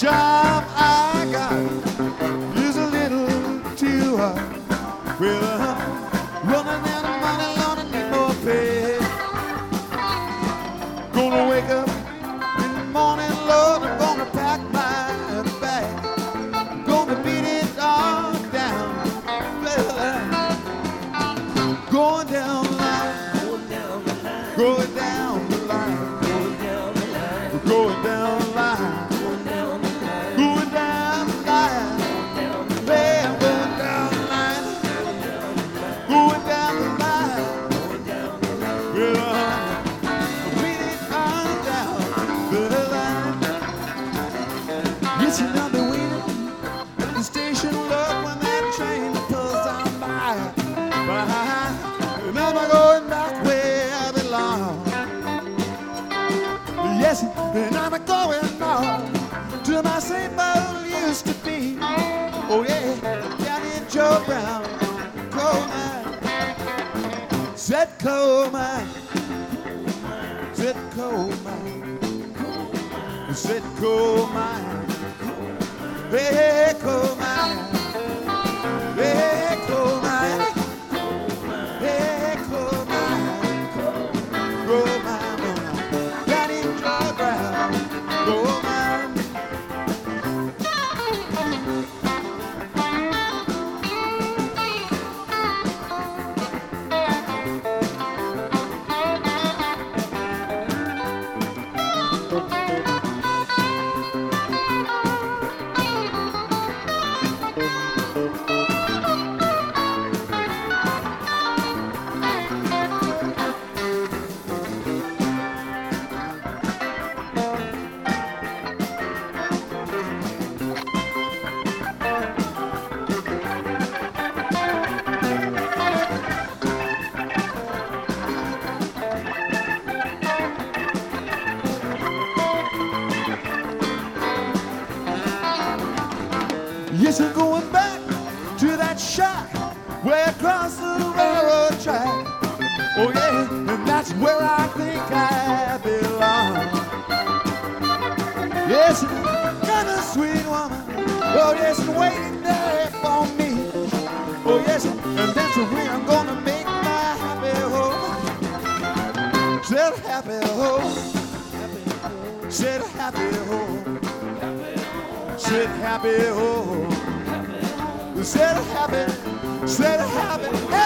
job I got is a little too hard. Well, I'm running out of money, I need more pay. Gonna wake up in the morning, Lord, I'm gonna pack my bag. Gonna beat it all down. Well, I'm going down the line, going down the line, going down You know the waiting at the station. Look when that train pulls on by. Never going back where I belong. Yes, and I'm going on to my same old used to be. Oh yeah, down in Joe Brown, coal mine, said coal mine, said coal mine, said coal mine, hey Yes, I'm going back to that shack way across the railroad track. Oh yeah, and that's where I think I belong. Yes, got a sweet woman. Oh yes, waiting there for me. Oh yes, and that's where I'm gonna make my happy home. Said happy home. Said happy home. Said happy home. Said happy. Said happy.